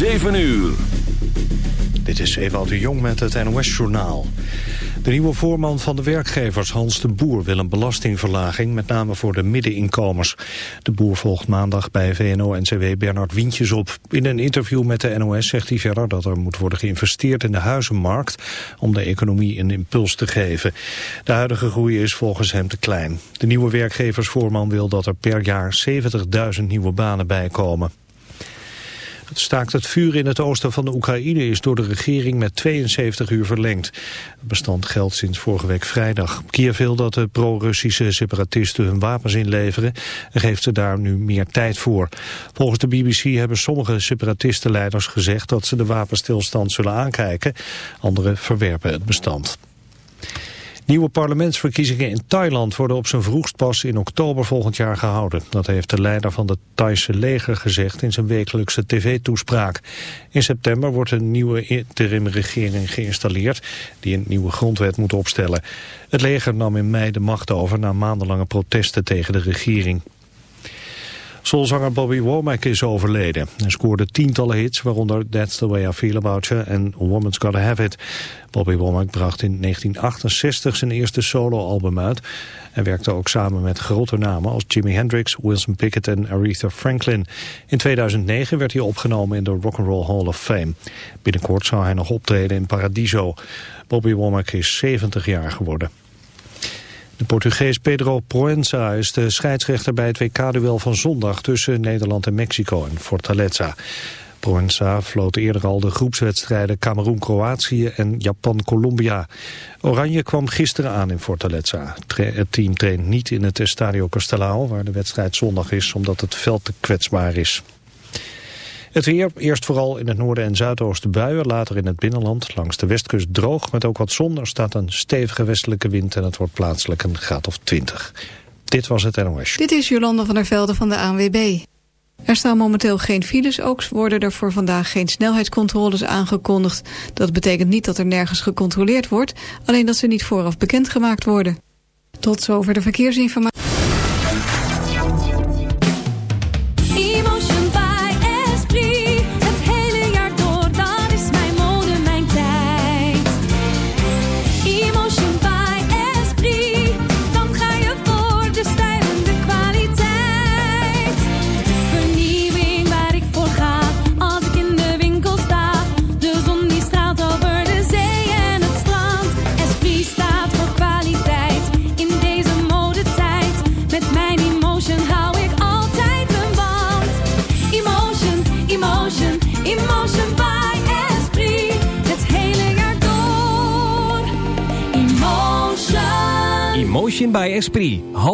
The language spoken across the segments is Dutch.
7 uur. Dit is Ewout de Jong met het NOS-journaal. De nieuwe voorman van de werkgevers, Hans de Boer, wil een belastingverlaging, met name voor de middeninkomens. De Boer volgt maandag bij VNO-NCW Bernard Wientjes op. In een interview met de NOS zegt hij verder dat er moet worden geïnvesteerd in de huizenmarkt om de economie een impuls te geven. De huidige groei is volgens hem te klein. De nieuwe werkgeversvoorman wil dat er per jaar 70.000 nieuwe banen bijkomen. Het staakt het vuur in het oosten van de Oekraïne is door de regering met 72 uur verlengd. Het bestand geldt sinds vorige week vrijdag. Kiev wil dat de pro-Russische separatisten hun wapens inleveren en geeft ze daar nu meer tijd voor. Volgens de BBC hebben sommige separatistenleiders gezegd dat ze de wapenstilstand zullen aankijken. Anderen verwerpen het bestand. Nieuwe parlementsverkiezingen in Thailand worden op zijn vroegst pas in oktober volgend jaar gehouden. Dat heeft de leider van het Thaise leger gezegd in zijn wekelijkse tv-toespraak. In september wordt een nieuwe interimregering geïnstalleerd die een nieuwe grondwet moet opstellen. Het leger nam in mei de macht over na maandenlange protesten tegen de regering. Soulzanger Bobby Womack is overleden. Hij scoorde tientallen hits, waaronder That's the Way I Feel About You en Woman's Gotta Have It. Bobby Womack bracht in 1968 zijn eerste soloalbum uit. en werkte ook samen met grote namen als Jimi Hendrix, Wilson Pickett en Aretha Franklin. In 2009 werd hij opgenomen in de Rock and Roll Hall of Fame. Binnenkort zou hij nog optreden in Paradiso. Bobby Womack is 70 jaar geworden. De Portugees Pedro Proenza is de scheidsrechter bij het WK-duel van zondag tussen Nederland en Mexico en Fortaleza. Proenza floot eerder al de groepswedstrijden Cameroen-Kroatië en Japan-Colombia. Oranje kwam gisteren aan in Fortaleza. Het team traint niet in het Estadio Castelao, waar de wedstrijd zondag is, omdat het veld te kwetsbaar is. Het weer, eerst vooral in het noorden en zuidoosten buien, later in het binnenland. Langs de westkust droog, met ook wat zon. Er staat een stevige westelijke wind en het wordt plaatselijk een graad of 20. Dit was het NOS. Dit is Jolanda van der Velde van de ANWB. Er staan momenteel geen files, ook worden er voor vandaag geen snelheidscontroles aangekondigd. Dat betekent niet dat er nergens gecontroleerd wordt, alleen dat ze niet vooraf bekendgemaakt worden. Tot zover de verkeersinformatie.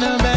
gonna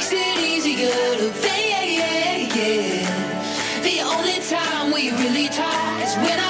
makes it easier to The only time we really talk is when I.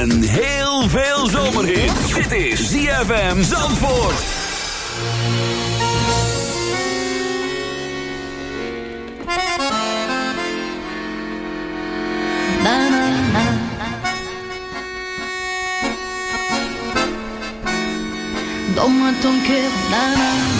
en heel veel zomerhit. Dit is ZFM Zandvoort. Na, na, ton cœur, na, na, na.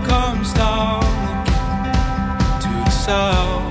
to the south.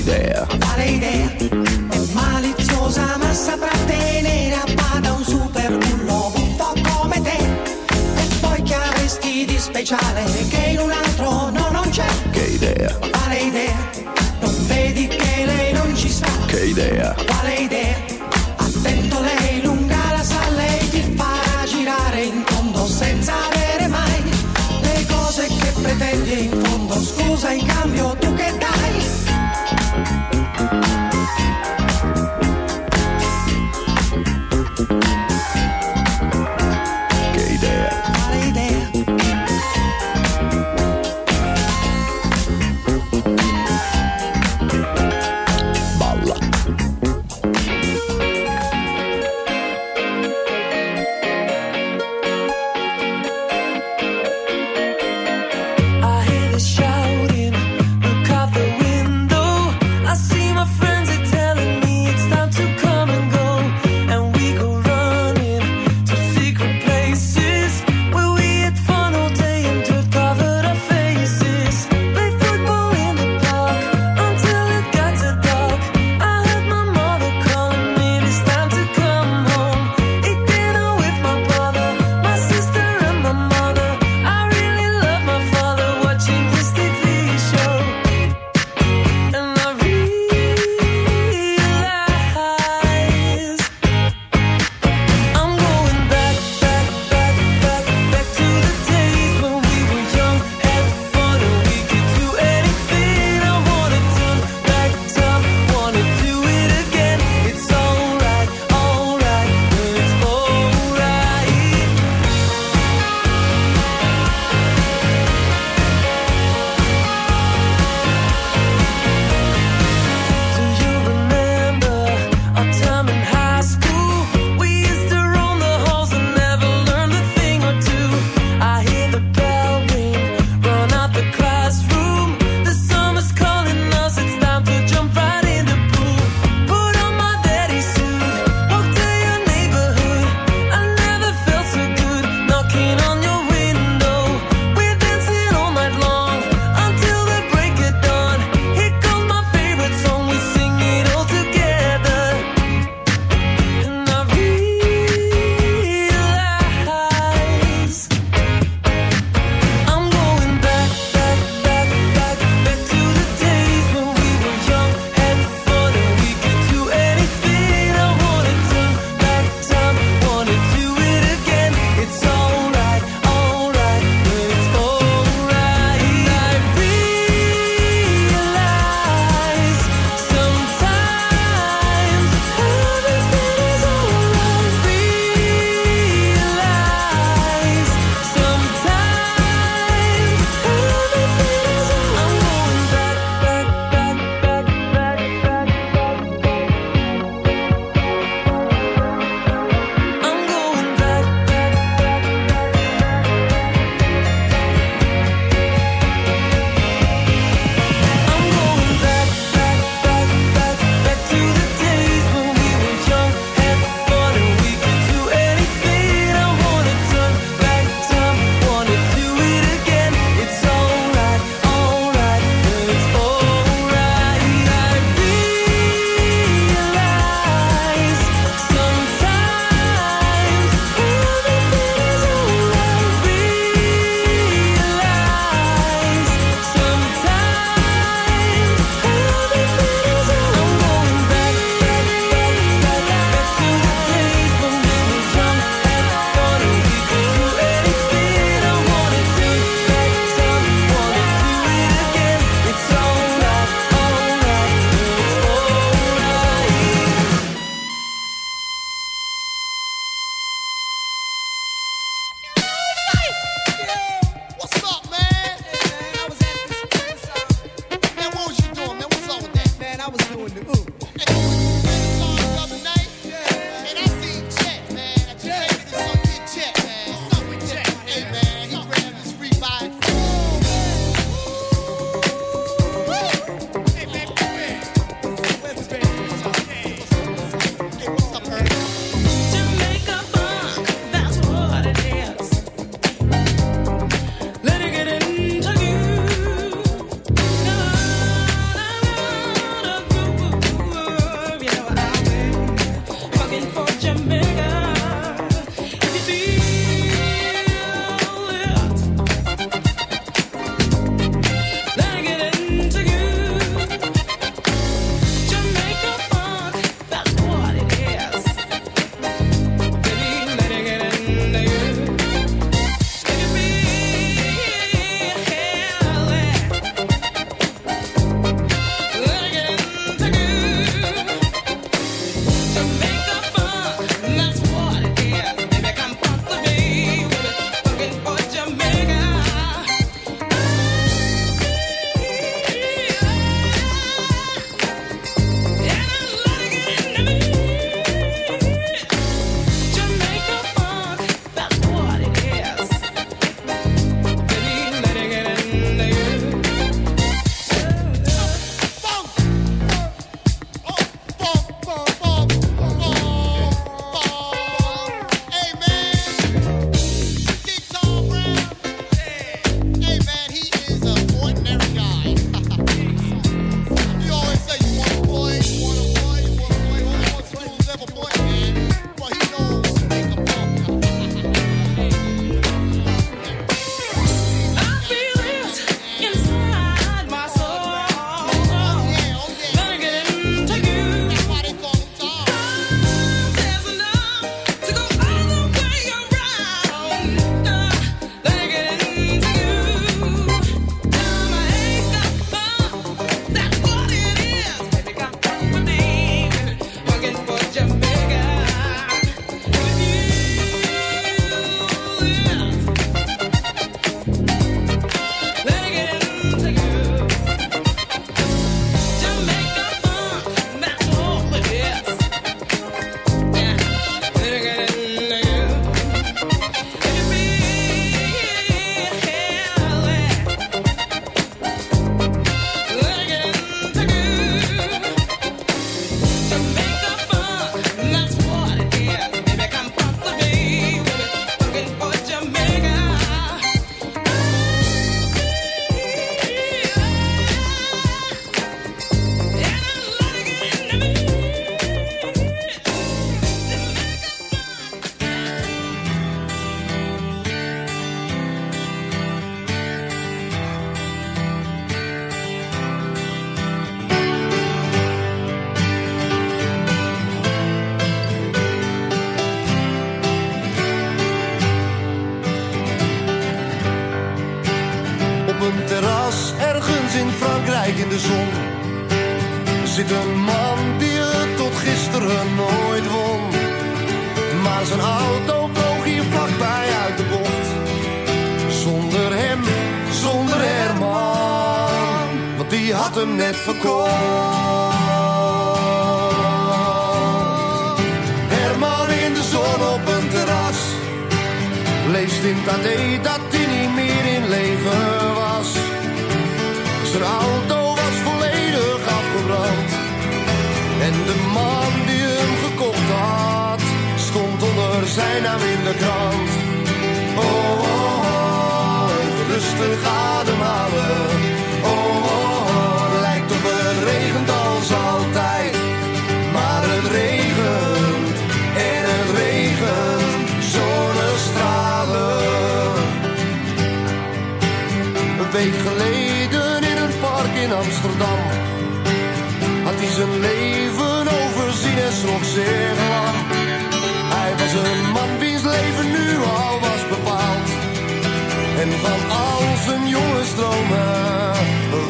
Idea, Quale idea? È maliziosa ma saprà tenere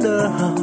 的好。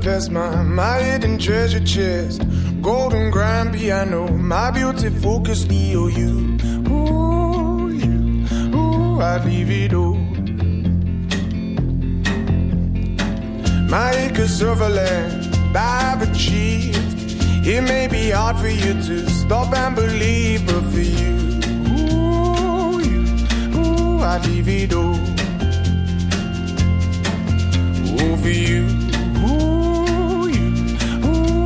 Budapest, my, my hidden treasure chest. Golden grand piano, my beauty focus EOU. Oh, ooh, you, ooh, I'd leave it all. My acres of land I've achieved. It may be hard for you to stop and believe, but for you, you, I'd leave it all. Ooh, for you,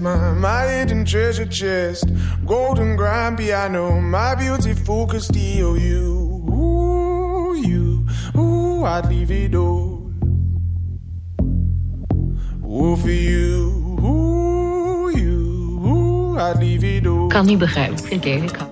My hidden treasure chest. Golden grand piano, my focus steal you. You, ooh, I'd it for you, you, ooh, it. Kan niet begrijpen, vind ik